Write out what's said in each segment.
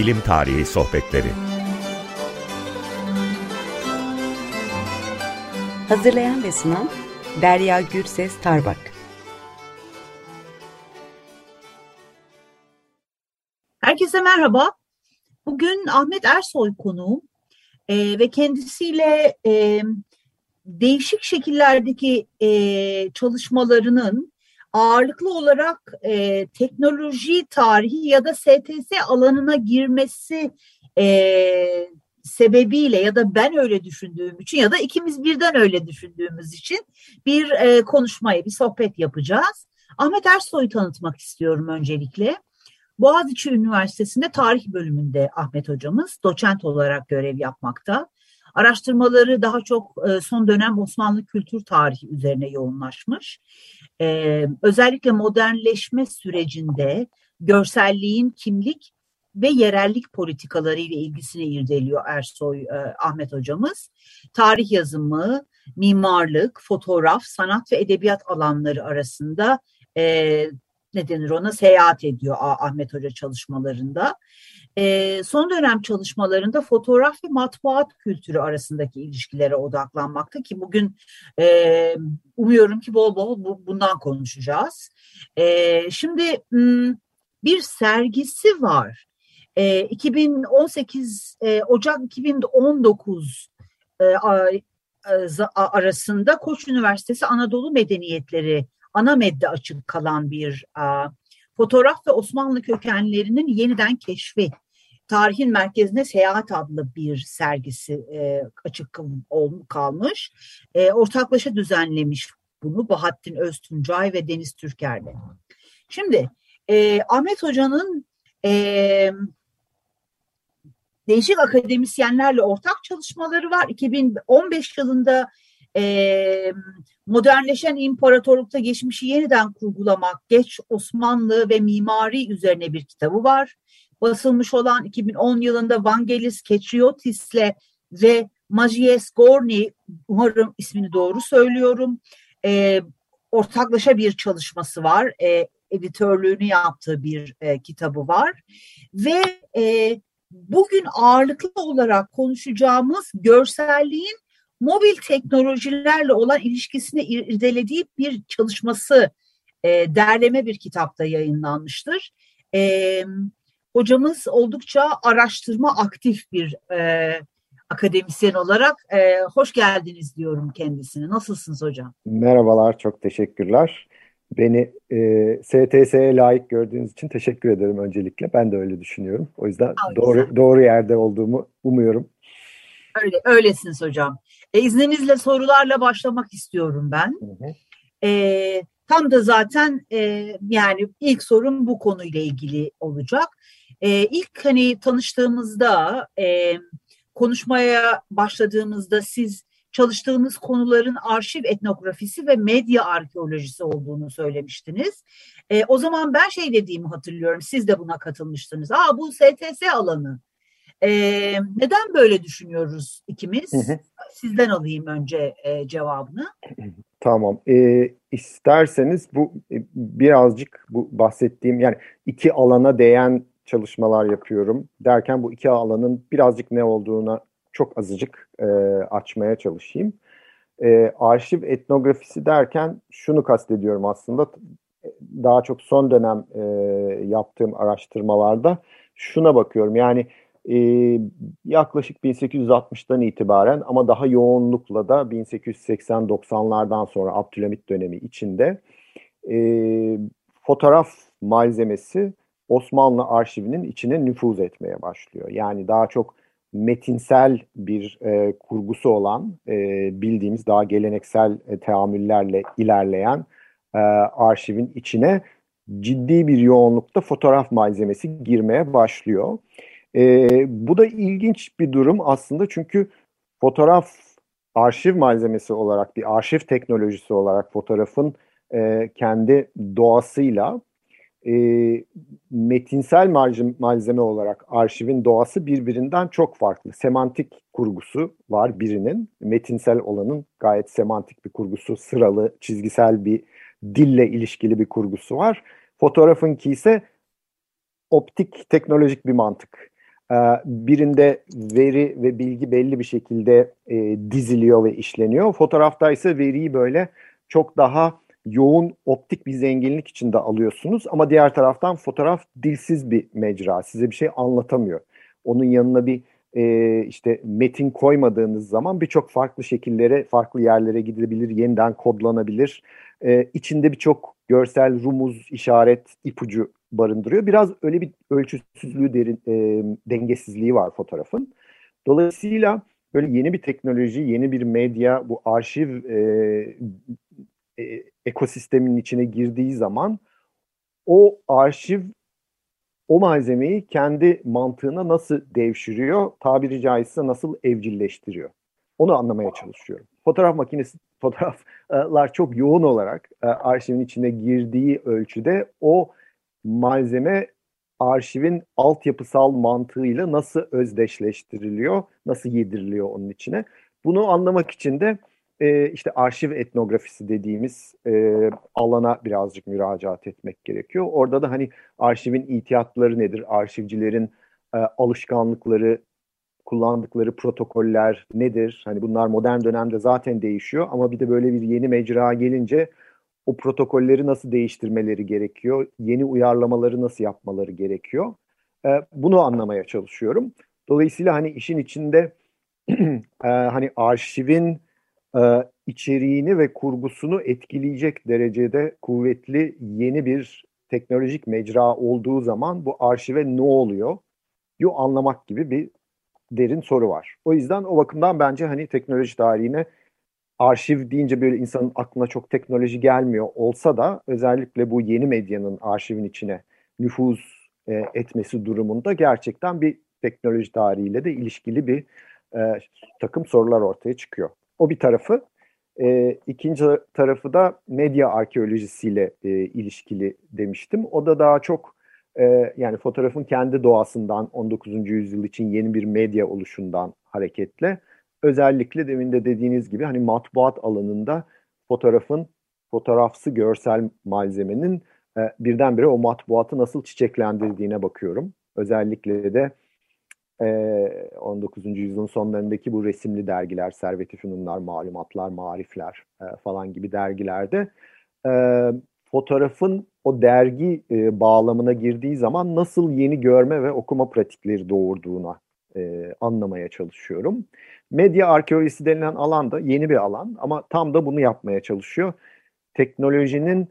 Bilim Tarihi Sohbetleri Hazırlayan ve sunan Derya Gürses Tarbak Herkese merhaba. Bugün Ahmet Ersoy konuğum ee, ve kendisiyle e, değişik şekillerdeki e, çalışmalarının ağırlıklı olarak e, teknoloji tarihi ya da STS alanına girmesi e, sebebiyle ya da ben öyle düşündüğüm için ya da ikimiz birden öyle düşündüğümüz için bir e, konuşmayı, bir sohbet yapacağız. Ahmet Ersoy'u tanıtmak istiyorum öncelikle. Boğaziçi Üniversitesi'nde tarih bölümünde Ahmet hocamız doçent olarak görev yapmakta. Araştırmaları daha çok e, son dönem Osmanlı kültür tarihi üzerine yoğunlaşmış. E, özellikle modernleşme sürecinde görselliğin kimlik ve yerellik politikaları ile ilgisini irdeliyor Ersoy e, Ahmet hocamız. Tarih yazımı, mimarlık, fotoğraf, sanat ve edebiyat alanları arasında ne denir ona seyahat ediyor Ahmet Hoca çalışmalarında. E, son dönem çalışmalarında fotoğraf ve matbuat kültürü arasındaki ilişkilere odaklanmakta ki bugün e, umuyorum ki bol bol bu, bundan konuşacağız. E, şimdi bir sergisi var. E, 2018 e, Ocak 2019 e, arasında Koç Üniversitesi Anadolu Medeniyetleri ana medde açık kalan bir a, fotoğraf ve Osmanlı kökenlerinin yeniden keşfi Tarihin Merkezine Seyahat adlı bir sergisi e, açık kalmış. E, ortaklaşa düzenlemiş bunu Bahattin Öztuncay ve Deniz Türker'le. Şimdi e, Ahmet Hoca'nın e, değişik akademisyenlerle ortak çalışmaları var. 2015 yılında e, modernleşen imparatorlukta geçmişi yeniden kurgulamak, geç Osmanlı ve mimari üzerine bir kitabı var. Basılmış olan 2010 yılında Vangelis Ketriotis'le ve Majies Gorni, umarım ismini doğru söylüyorum, e, ortaklaşa bir çalışması var. E, editörlüğünü yaptığı bir e, kitabı var. Ve e, bugün ağırlıklı olarak konuşacağımız görselliğin mobil teknolojilerle olan ilişkisini irdelediği bir çalışması e, derleme bir kitapta yayınlanmıştır. E, hocamız oldukça araştırma aktif bir e, akademisyen olarak e, hoş geldiniz diyorum kendisine. Nasılsınız hocam? Merhabalar, çok teşekkürler. Beni e, STS'ye layık gördüğünüz için teşekkür ederim öncelikle. Ben de öyle düşünüyorum. O yüzden doğru doğru yerde olduğumu umuyorum. Öyle, öylesiniz hocam. E, izninizle sorularla başlamak istiyorum ben. Hı hı. E, tam da zaten e, yani ilk sorum bu konuyla ilgili olacak. E, ilk hani tanıştığımızda, e, konuşmaya başladığımızda siz çalıştığınız konuların arşiv etnografisi ve medya arkeolojisi olduğunu söylemiştiniz. E, o zaman ben şey dediğimi hatırlıyorum. Siz de buna katılmıştınız. Aa bu STS alanı. E, neden böyle düşünüyoruz ikimiz? Hı hı. Sizden alayım önce e, cevabını. Tamam. E, isterseniz bu e, birazcık bu bahsettiğim yani iki alana değen çalışmalar yapıyorum derken bu iki alanın birazcık ne olduğuna çok azıcık e, açmaya çalışayım. E, arşiv etnografisi derken şunu kastediyorum aslında daha çok son dönem e, yaptığım araştırmalarda şuna bakıyorum yani e, yaklaşık 1860'dan itibaren ama daha yoğunlukla da 1880-90'lardan sonra Abdülhamit dönemi içinde e, fotoğraf malzemesi Osmanlı arşivinin içine nüfuz etmeye başlıyor. Yani daha çok metinsel bir e, kurgusu olan e, bildiğimiz daha geleneksel e, teamüllerle ilerleyen e, arşivin içine ciddi bir yoğunlukta fotoğraf malzemesi girmeye başlıyor. E, bu da ilginç bir durum aslında çünkü fotoğraf arşiv malzemesi olarak bir arşiv teknolojisi olarak fotoğrafın e, kendi doğasıyla e, metinsel malzeme olarak arşivin doğası birbirinden çok farklı. Semantik kurgusu var birinin, metinsel olanın gayet semantik bir kurgusu, sıralı, çizgisel bir dille ilişkili bir kurgusu var. Fotoğrafınki ise optik, teknolojik bir mantık. Ee, birinde veri ve bilgi belli bir şekilde e, diziliyor ve işleniyor. Fotoğrafta ise veriyi böyle çok daha yoğun optik bir zenginlik içinde alıyorsunuz ama diğer taraftan fotoğraf dilsiz bir mecra. Size bir şey anlatamıyor. Onun yanına bir e, işte metin koymadığınız zaman birçok farklı şekillere, farklı yerlere gidebilir, yeniden kodlanabilir. E, içinde birçok görsel, rumuz, işaret, ipucu barındırıyor. Biraz öyle bir ölçüsüzlüğü, derin, e, dengesizliği var fotoğrafın. Dolayısıyla böyle yeni bir teknoloji, yeni bir medya, bu arşiv e, e, ekosistemin içine girdiği zaman o arşiv o malzemeyi kendi mantığına nasıl devşiriyor, tabiri caizse nasıl evcilleştiriyor. Onu anlamaya çalışıyorum. Fotoğraf makinesi, fotoğraflar çok yoğun olarak e, arşivin içine girdiği ölçüde o malzeme arşivin altyapısal mantığıyla nasıl özdeşleştiriliyor, nasıl yediriliyor onun içine. Bunu anlamak için de e, işte arşiv etnografisi dediğimiz e, alana birazcık müracaat etmek gerekiyor. Orada da hani arşivin ihtiyatları nedir, arşivcilerin e, alışkanlıkları, kullandıkları protokoller nedir? Hani bunlar modern dönemde zaten değişiyor ama bir de böyle bir yeni mecra gelince o protokolleri nasıl değiştirmeleri gerekiyor, yeni uyarlamaları nasıl yapmaları gerekiyor. E, bunu anlamaya çalışıyorum. Dolayısıyla hani işin içinde e, hani arşivin e, içeriğini ve kurgusunu etkileyecek derecede kuvvetli yeni bir teknolojik mecra olduğu zaman bu arşive ne oluyor? Yu anlamak gibi bir derin soru var. O yüzden o bakımdan bence hani teknoloji tarihine arşiv deyince böyle insanın aklına çok teknoloji gelmiyor olsa da özellikle bu yeni medyanın arşivin içine nüfuz e, etmesi durumunda gerçekten bir teknoloji tarihiyle de ilişkili bir e, takım sorular ortaya çıkıyor. O bir tarafı. E, ikinci tarafı da medya arkeolojisiyle e, ilişkili demiştim. O da daha çok e, yani fotoğrafın kendi doğasından 19. yüzyıl için yeni bir medya oluşundan hareketle özellikle demin de dediğiniz gibi hani matbuat alanında fotoğrafın fotoğrafsı görsel malzemenin e, birdenbire o matbuatı nasıl çiçeklendirdiğine bakıyorum. Özellikle de 19. yüzyılın sonlarındaki bu resimli dergiler, Servet-i Fünunlar, Malumatlar, Marifler falan gibi dergilerde fotoğrafın o dergi bağlamına girdiği zaman nasıl yeni görme ve okuma pratikleri doğurduğuna anlamaya çalışıyorum. Medya arkeolojisi denilen alan da yeni bir alan ama tam da bunu yapmaya çalışıyor. Teknolojinin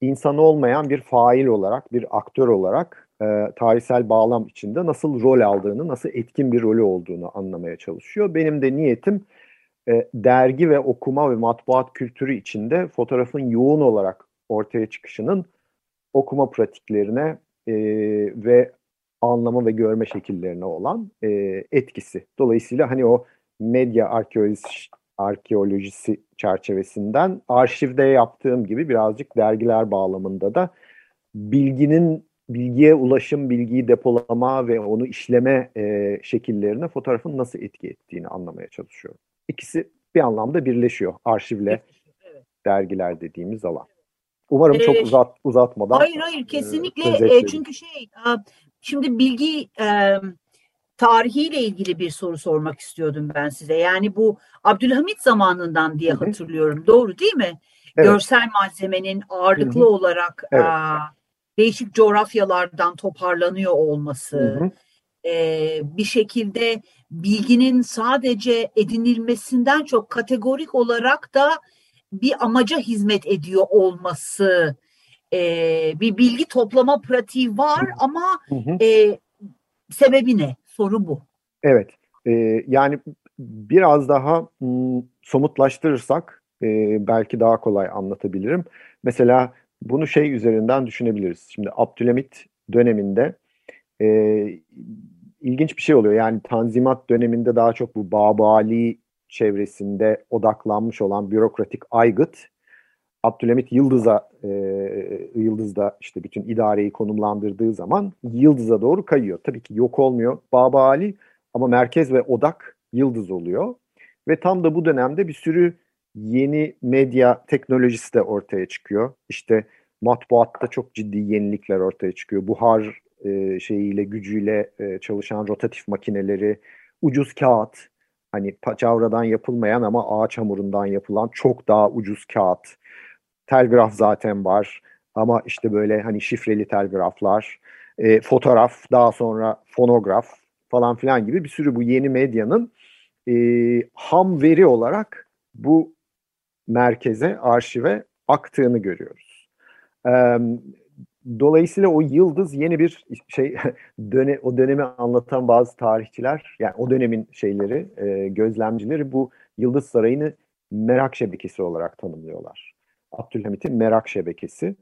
insan olmayan bir fail olarak, bir aktör olarak e, tarihsel bağlam içinde nasıl rol aldığını, nasıl etkin bir rolü olduğunu anlamaya çalışıyor. Benim de niyetim e, dergi ve okuma ve matbuat kültürü içinde fotoğrafın yoğun olarak ortaya çıkışının okuma pratiklerine e, ve anlama ve görme şekillerine olan e, etkisi. Dolayısıyla hani o medya arkeolojisi, arkeolojisi çerçevesinden arşivde yaptığım gibi birazcık dergiler bağlamında da bilginin bilgiye ulaşım, bilgiyi depolama ve onu işleme e, şekillerine fotoğrafın nasıl etki ettiğini anlamaya çalışıyorum. İkisi bir anlamda birleşiyor arşivle evet. dergiler dediğimiz alan. Umarım çok ee, uzat uzatmadan. Hayır hayır kesinlikle e, çünkü şey şimdi bilgi e, tarihiyle ilgili bir soru sormak istiyordum ben size. Yani bu Abdülhamit zamanından diye hatırlıyorum. Doğru değil mi? Evet. Görsel malzemenin ağırlıklı Hı-hı. olarak evet. a, değişik coğrafyalardan toparlanıyor olması. E, bir şekilde bilginin sadece edinilmesinden çok kategorik olarak da bir amaca hizmet ediyor olması, e, bir bilgi toplama pratiği var ama hı hı. E, sebebi ne? Soru bu. Evet, e, yani biraz daha m, somutlaştırırsak e, belki daha kolay anlatabilirim. Mesela bunu şey üzerinden düşünebiliriz. Şimdi Abdülhamit döneminde e, ilginç bir şey oluyor. Yani Tanzimat döneminde daha çok bu Babali çevresinde odaklanmış olan bürokratik aygıt Abdülhamit Yıldız'a e, Yıldız'da işte bütün idareyi konumlandırdığı zaman Yıldız'a doğru kayıyor. Tabii ki yok olmuyor Babali ama merkez ve odak Yıldız oluyor. Ve tam da bu dönemde bir sürü yeni medya teknolojisi de ortaya çıkıyor. İşte matbuatta çok ciddi yenilikler ortaya çıkıyor. Buhar e, şeyiyle, gücüyle e, çalışan rotatif makineleri, ucuz kağıt, hani paçavradan yapılmayan ama ağaç hamurundan yapılan çok daha ucuz kağıt. Telgraf zaten var ama işte böyle hani şifreli telgraflar, e, fotoğraf, daha sonra fonograf falan filan gibi bir sürü bu yeni medyanın e, ham veri olarak bu merkeze, arşive aktığını görüyoruz. E, dolayısıyla o yıldız yeni bir şey döne, o dönemi anlatan bazı tarihçiler yani o dönemin şeyleri e, gözlemcileri bu Yıldız Sarayı'nı merak şebekesi olarak tanımlıyorlar. Abdülhamit'in merak şebekesi.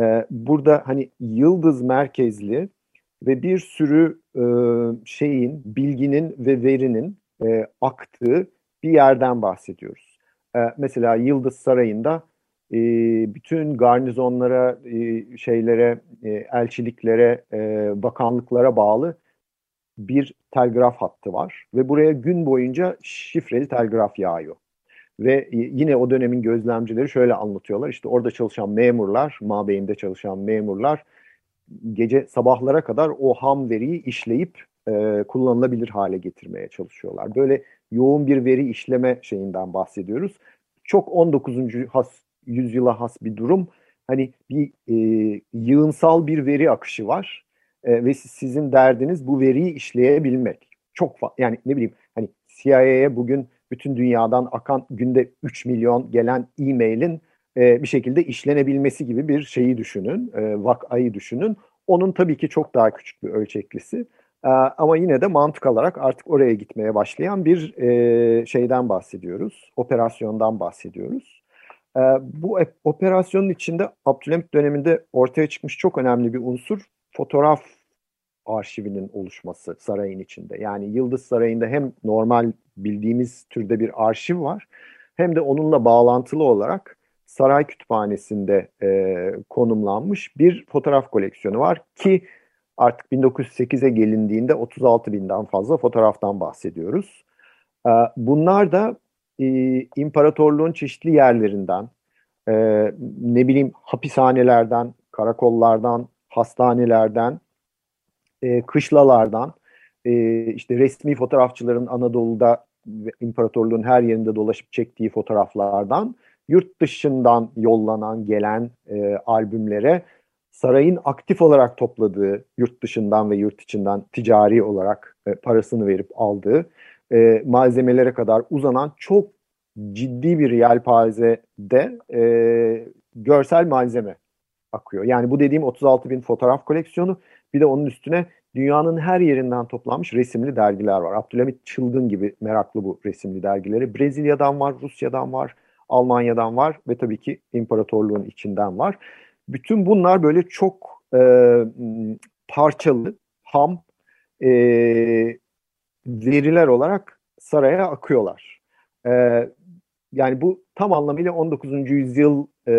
E, burada hani yıldız merkezli ve bir sürü e, şeyin, bilginin ve verinin e, aktığı bir yerden bahsediyoruz. E, mesela Yıldız Sarayı'nda e, bütün garnizonlara, e, şeylere, e, elçiliklere, e, bakanlıklara bağlı bir telgraf hattı var ve buraya gün boyunca şifreli telgraf yağıyor. Ve yine o dönemin gözlemcileri şöyle anlatıyorlar. İşte orada çalışan memurlar, mabeyinde çalışan memurlar gece sabahlara kadar o ham veriyi işleyip e, kullanılabilir hale getirmeye çalışıyorlar. Böyle yoğun bir veri işleme şeyinden bahsediyoruz. Çok 19. Has, yüzyıla has bir durum. Hani bir e, yığınsal bir veri akışı var e, ve sizin derdiniz bu veriyi işleyebilmek. Çok yani ne bileyim hani CIA'ye bugün bütün dünyadan akan günde 3 milyon gelen e-mailin e, bir şekilde işlenebilmesi gibi bir şeyi düşünün, e, vakayı düşünün. Onun tabii ki çok daha küçük bir ölçeklisi. E, ama yine de mantık alarak artık oraya gitmeye başlayan bir e, şeyden bahsediyoruz, operasyondan bahsediyoruz. E, bu operasyonun içinde Abdülhamit döneminde ortaya çıkmış çok önemli bir unsur fotoğraf arşivinin oluşması sarayın içinde. Yani Yıldız Sarayı'nda hem normal bildiğimiz türde bir arşiv var hem de onunla bağlantılı olarak saray kütüphanesinde e, konumlanmış bir fotoğraf koleksiyonu var ki artık 1908'e gelindiğinde 36 binden fazla fotoğraftan bahsediyoruz. E, bunlar da e, imparatorluğun çeşitli yerlerinden, e, ne bileyim hapishanelerden, karakollardan, hastanelerden, e, kışlalardan, e, işte resmi fotoğrafçıların Anadolu'da imparatorluğun her yerinde dolaşıp çektiği fotoğraflardan yurt dışından yollanan gelen e, albümlere sarayın aktif olarak topladığı yurt dışından ve yurt içinden ticari olarak e, parasını verip aldığı e, malzemelere kadar uzanan çok ciddi bir yelpazede e, görsel malzeme akıyor. Yani bu dediğim 36 bin fotoğraf koleksiyonu bir de onun üstüne dünyanın her yerinden toplanmış resimli dergiler var. Abdülhamit Çılgın gibi meraklı bu resimli dergileri. Brezilya'dan var, Rusya'dan var, Almanya'dan var ve tabii ki imparatorluğun içinden var. Bütün bunlar böyle çok e, parçalı, ham e, veriler olarak saraya akıyorlar. E, yani bu tam anlamıyla 19. yüzyıl e,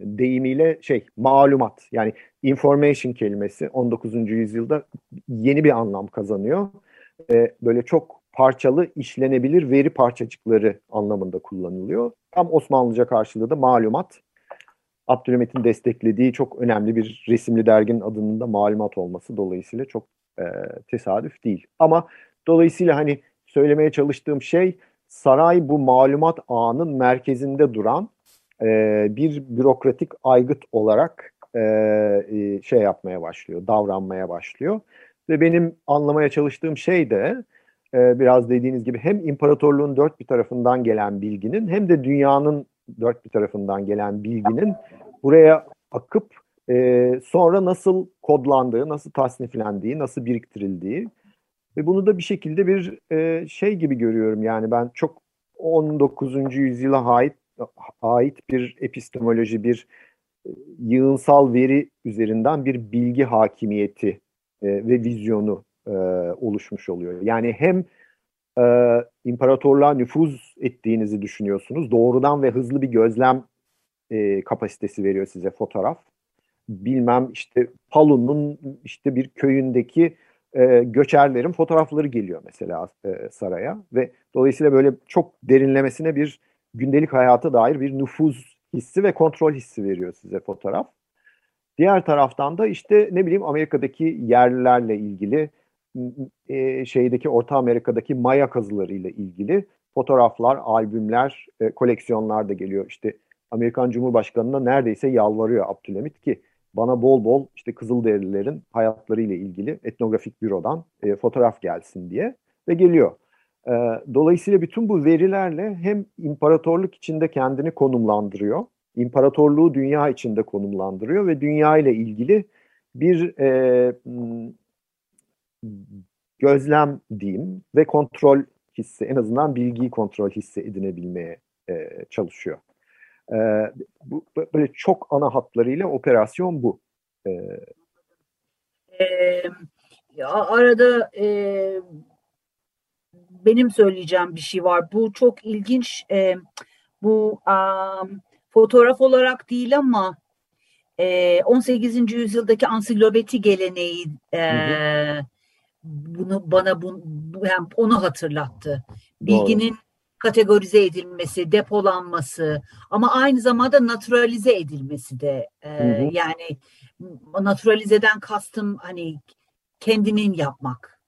deyimiyle şey malumat yani information kelimesi 19. yüzyılda yeni bir anlam kazanıyor. E, böyle çok parçalı işlenebilir veri parçacıkları anlamında kullanılıyor. Tam Osmanlıca karşılığı da malumat. Abdülhamit'in desteklediği çok önemli bir resimli derginin adının da malumat olması dolayısıyla çok e, tesadüf değil. Ama dolayısıyla hani söylemeye çalıştığım şey saray bu malumat ağının merkezinde duran e, bir bürokratik aygıt olarak e, e, şey yapmaya başlıyor, davranmaya başlıyor. Ve benim anlamaya çalıştığım şey de e, biraz dediğiniz gibi hem imparatorluğun dört bir tarafından gelen bilginin hem de dünyanın dört bir tarafından gelen bilginin buraya akıp e, sonra nasıl kodlandığı, nasıl tasniflendiği, nasıl biriktirildiği ve bunu da bir şekilde bir e, şey gibi görüyorum yani ben çok 19. yüzyıla ait ait bir epistemoloji, bir e, yığınsal veri üzerinden bir bilgi hakimiyeti e, ve vizyonu e, oluşmuş oluyor. Yani hem e, imparatorluğa nüfuz ettiğinizi düşünüyorsunuz. Doğrudan ve hızlı bir gözlem kapasitesi veriyor size fotoğraf. Bilmem işte Palu'nun işte bir köyündeki göçerlerin fotoğrafları geliyor mesela saraya ve dolayısıyla böyle çok derinlemesine bir gündelik hayata dair bir nüfuz hissi ve kontrol hissi veriyor size fotoğraf. Diğer taraftan da işte ne bileyim Amerika'daki yerlilerle ilgili e, şeydeki Orta Amerika'daki Maya kazılarıyla ilgili fotoğraflar, albümler, e, koleksiyonlar da geliyor. İşte Amerikan Cumhurbaşkanı'na neredeyse yalvarıyor Abdülhamit ki bana bol bol işte Kızılderililerin hayatlarıyla ilgili etnografik bürodan e, fotoğraf gelsin diye ve geliyor. E, dolayısıyla bütün bu verilerle hem imparatorluk içinde kendini konumlandırıyor, imparatorluğu dünya içinde konumlandırıyor ve dünya ile ilgili bir e, gözlem diyeyim ve kontrol hissi, en azından bilgiyi kontrol hissi edinebilmeye e, çalışıyor. E, bu, böyle çok ana hatlarıyla operasyon bu. E, e, arada e, benim söyleyeceğim bir şey var. Bu çok ilginç. E, bu um, fotoğraf olarak değil ama e, 18. yüzyıldaki ansiklopedi geleneği e, hı hı. bunu bana bu, yani onu hatırlattı. Bilginin Doğru. kategorize edilmesi, depolanması ama aynı zamanda naturalize edilmesi de e, hı yani naturalizeden kastım hani kendinin yapmak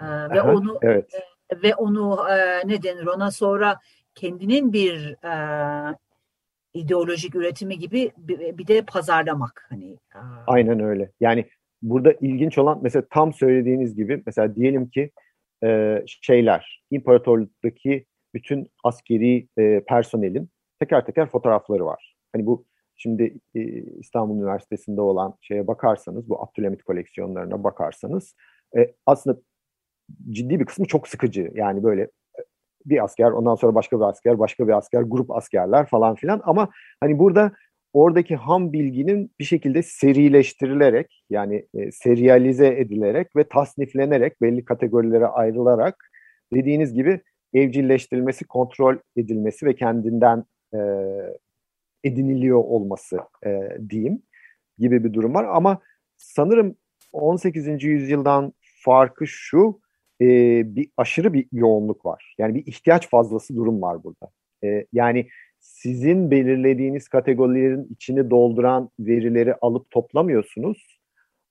e, ve Aha, onu evet. e, ve onu e, ne denir ona sonra kendinin bir e, ideolojik üretimi gibi bir, bir de pazarlamak hani. Aynen öyle. Yani burada ilginç olan mesela tam söylediğiniz gibi mesela diyelim ki e, şeyler imparatorluktaki bütün askeri e, personelin teker teker fotoğrafları var. Hani bu şimdi e, İstanbul Üniversitesi'nde olan şeye bakarsanız bu Abdülhamit koleksiyonlarına bakarsanız e, aslında ciddi bir kısmı çok sıkıcı. Yani böyle bir asker, ondan sonra başka bir asker, başka bir asker, grup askerler falan filan. Ama hani burada oradaki ham bilginin bir şekilde serileştirilerek yani e, seriyalize edilerek ve tasniflenerek belli kategorilere ayrılarak dediğiniz gibi evcilleştirilmesi, kontrol edilmesi ve kendinden e, ediniliyor olması e, diyeyim gibi bir durum var. Ama sanırım 18. yüzyıldan farkı şu, e, bir aşırı bir yoğunluk var. Yani bir ihtiyaç fazlası durum var burada. E, yani sizin belirlediğiniz kategorilerin içini dolduran verileri alıp toplamıyorsunuz.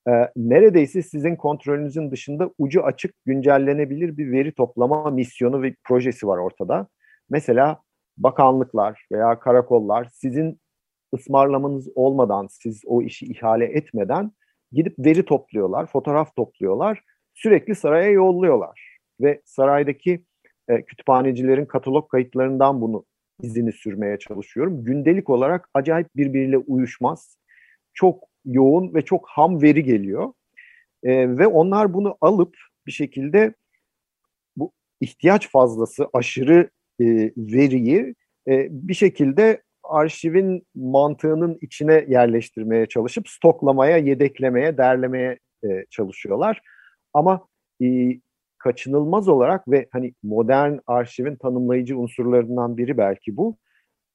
E, neredeyse sizin kontrolünüzün dışında ucu açık güncellenebilir bir veri toplama misyonu ve projesi var ortada. Mesela bakanlıklar veya karakollar sizin ısmarlamanız olmadan, siz o işi ihale etmeden gidip veri topluyorlar, fotoğraf topluyorlar sürekli saraya yolluyorlar. Ve saraydaki e, kütüphanecilerin katalog kayıtlarından bunu izini sürmeye çalışıyorum. Gündelik olarak acayip birbiriyle uyuşmaz. Çok yoğun ve çok ham veri geliyor. E, ve onlar bunu alıp bir şekilde bu ihtiyaç fazlası aşırı e, veriyi e, bir şekilde arşivin mantığının içine yerleştirmeye çalışıp stoklamaya, yedeklemeye, derlemeye e, çalışıyorlar. Ama e, kaçınılmaz olarak ve hani modern arşivin tanımlayıcı unsurlarından biri belki bu.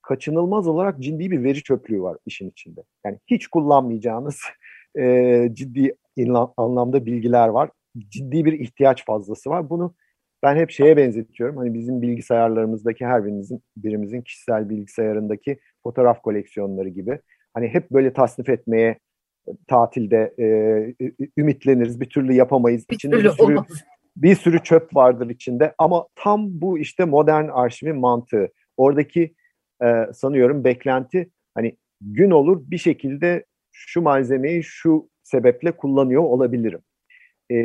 Kaçınılmaz olarak ciddi bir veri çöplüğü var işin içinde. Yani hiç kullanmayacağınız e, ciddi anlamda bilgiler var. Ciddi bir ihtiyaç fazlası var. Bunu ben hep şeye benzetiyorum. Hani bizim bilgisayarlarımızdaki her birimizin, birimizin kişisel bilgisayarındaki fotoğraf koleksiyonları gibi. Hani hep böyle tasnif etmeye tatilde e, ümitleniriz, bir türlü yapamayız. Bir İçinde bir sürü, bir sürü çöp vardır içinde ama tam bu işte modern arşivin mantığı. Oradaki e, sanıyorum beklenti hani gün olur bir şekilde şu malzemeyi şu sebeple kullanıyor olabilirim. E,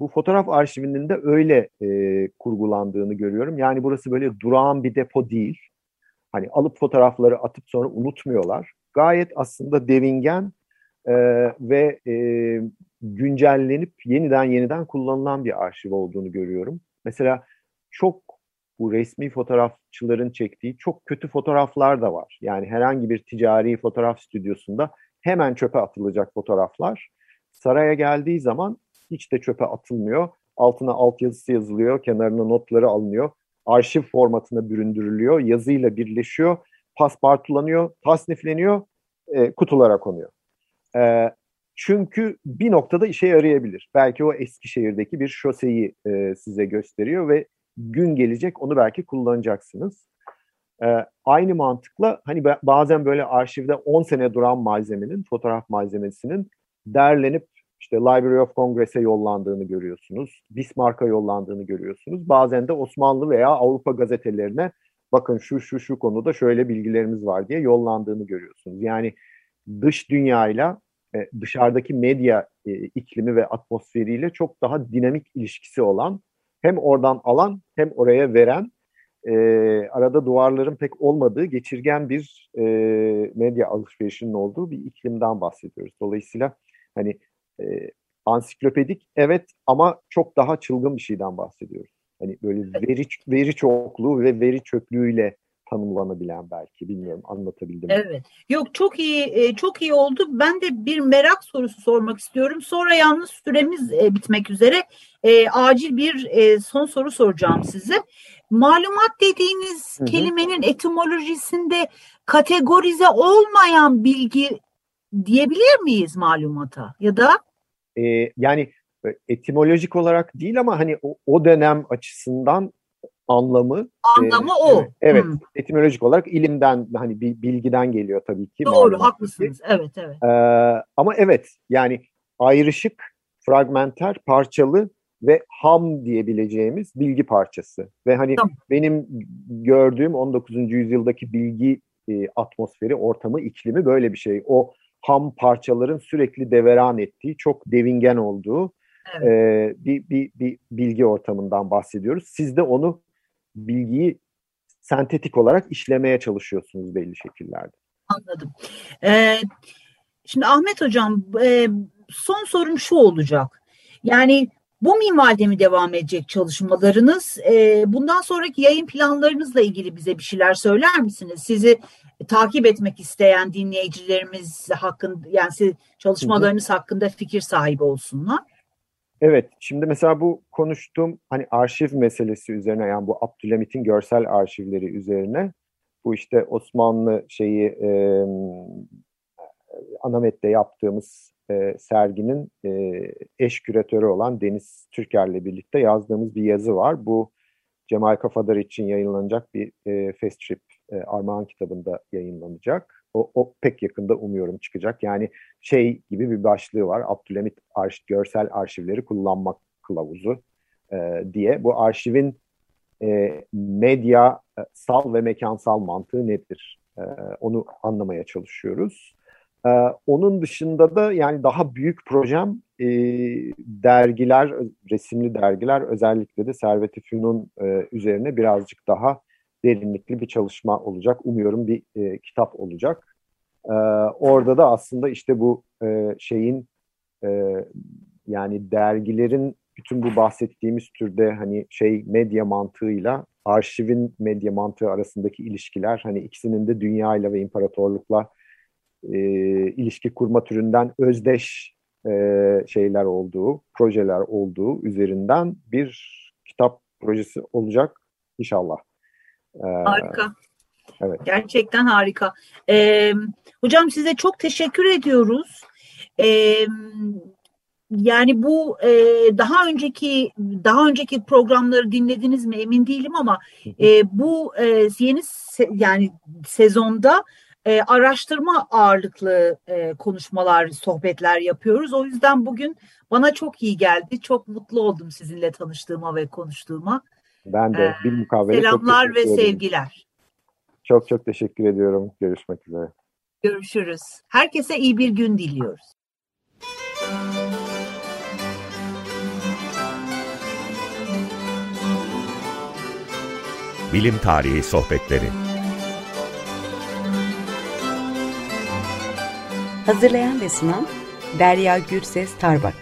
bu fotoğraf arşivinin de öyle e, kurgulandığını görüyorum. Yani burası böyle durağan bir depo değil. Hani alıp fotoğrafları atıp sonra unutmuyorlar. Gayet aslında devingen e, ve e, güncellenip yeniden yeniden kullanılan bir arşiv olduğunu görüyorum. Mesela çok bu resmi fotoğrafçıların çektiği çok kötü fotoğraflar da var. Yani herhangi bir ticari fotoğraf stüdyosunda hemen çöpe atılacak fotoğraflar. Saraya geldiği zaman hiç de çöpe atılmıyor. Altına altyazısı yazılıyor, kenarına notları alınıyor. Arşiv formatına büründürülüyor, yazıyla birleşiyor, paspartulanıyor, tasnifleniyor, e, kutulara konuyor. E, çünkü bir noktada işe yarayabilir. Belki o Eskişehir'deki bir şoseyi e, size gösteriyor ve gün gelecek onu belki kullanacaksınız. E, aynı mantıkla hani bazen böyle arşivde 10 sene duran malzemenin, fotoğraf malzemesinin derlenip işte Library of Congress'e yollandığını görüyorsunuz. Bismarck'a yollandığını görüyorsunuz. Bazen de Osmanlı veya Avrupa gazetelerine bakın şu şu şu konuda şöyle bilgilerimiz var diye yollandığını görüyorsunuz. Yani dış dünyayla e, dışarıdaki medya e, iklimi ve atmosferiyle çok daha dinamik ilişkisi olan hem oradan alan hem oraya veren e, arada duvarların pek olmadığı geçirgen bir e, medya alışverişinin olduğu bir iklimden bahsediyoruz. Dolayısıyla hani e, ansiklopedik evet ama çok daha çılgın bir şeyden bahsediyoruz. Hani böyle veri veri çokluğu ve veri çöplüğüyle tanımlanabilen belki bilmiyorum anlatabildim? Evet. Yok çok iyi e, çok iyi oldu. Ben de bir merak sorusu sormak istiyorum. Sonra yalnız süremiz e, bitmek üzere. E, acil bir son soru soracağım size. Malumat dediğiniz Hı-hı. kelimenin etimolojisinde kategorize olmayan bilgi diyebilir miyiz malumata ya da? Ee, yani etimolojik olarak değil ama hani o, o dönem açısından anlamı anlamı e, o. Evet, hmm. etimolojik olarak ilimden hani bilgiden geliyor tabii ki. Doğru, haklısınız. Evet, evet. Ee, ama evet, yani ayrışık, fragmenter, parçalı ve ham diyebileceğimiz bilgi parçası. Ve hani tamam. benim gördüğüm 19. yüzyıldaki bilgi e, atmosferi, ortamı, iklimi böyle bir şey. O ham parçaların sürekli deveran ettiği, çok devingen olduğu evet. e, bir, bir, bir bilgi ortamından bahsediyoruz. Siz de onu bilgiyi sentetik olarak işlemeye çalışıyorsunuz belli şekillerde. Anladım. Ee, şimdi Ahmet Hocam e, son sorum şu olacak. Yani bu minvalde mi devam edecek çalışmalarınız? E, bundan sonraki yayın planlarınızla ilgili bize bir şeyler söyler misiniz? Sizi takip etmek isteyen dinleyicilerimiz hakkında yani siz çalışmalarınız hakkında fikir sahibi olsunlar. Evet, şimdi mesela bu konuştuğum hani arşiv meselesi üzerine yani bu Abdülhamit'in görsel arşivleri üzerine bu işte Osmanlı şeyi e, Anamet'te yaptığımız e, serginin e, eş küratörü olan Deniz Türker'le birlikte yazdığımız bir yazı var. Bu Cemal Kafadar için yayınlanacak bir e, Fast Trip e, Armağan kitabında yayınlanacak. O, o pek yakında umuyorum çıkacak. Yani şey gibi bir başlığı var. Abdülhamit Arş, Görsel Arşivleri Kullanmak Kılavuzu e, diye. Bu arşivin e, medya e, sal ve mekansal mantığı nedir? E, onu anlamaya çalışıyoruz. E, onun dışında da yani daha büyük projem e, dergiler, resimli dergiler özellikle de Servet-i e, üzerine birazcık daha derinlikli bir çalışma olacak. Umuyorum bir e, kitap olacak. E, orada da aslında işte bu e, şeyin e, yani dergilerin bütün bu bahsettiğimiz türde hani şey medya mantığıyla arşivin medya mantığı arasındaki ilişkiler hani ikisinin de dünyayla ve imparatorlukla e, ilişki kurma türünden özdeş e, şeyler olduğu, projeler olduğu üzerinden bir kitap projesi olacak inşallah. Harika. Evet. Gerçekten harika. Ee, hocam size çok teşekkür ediyoruz. Ee, yani bu e, daha önceki daha önceki programları dinlediniz mi emin değilim ama e, bu e, yeni se, yani sezonda e, araştırma ağırlıklı e, konuşmalar, sohbetler yapıyoruz. O yüzden bugün bana çok iyi geldi. Çok mutlu oldum sizinle tanıştığıma ve konuştuğuma. Ben de bir mukavele Selamlar çok ve ederim. sevgiler. Çok çok teşekkür ediyorum. Görüşmek üzere. Görüşürüz. Herkese iyi bir gün diliyoruz. Bilim Tarihi Sohbetleri Hazırlayan ve sunan Derya Gürses Tarbak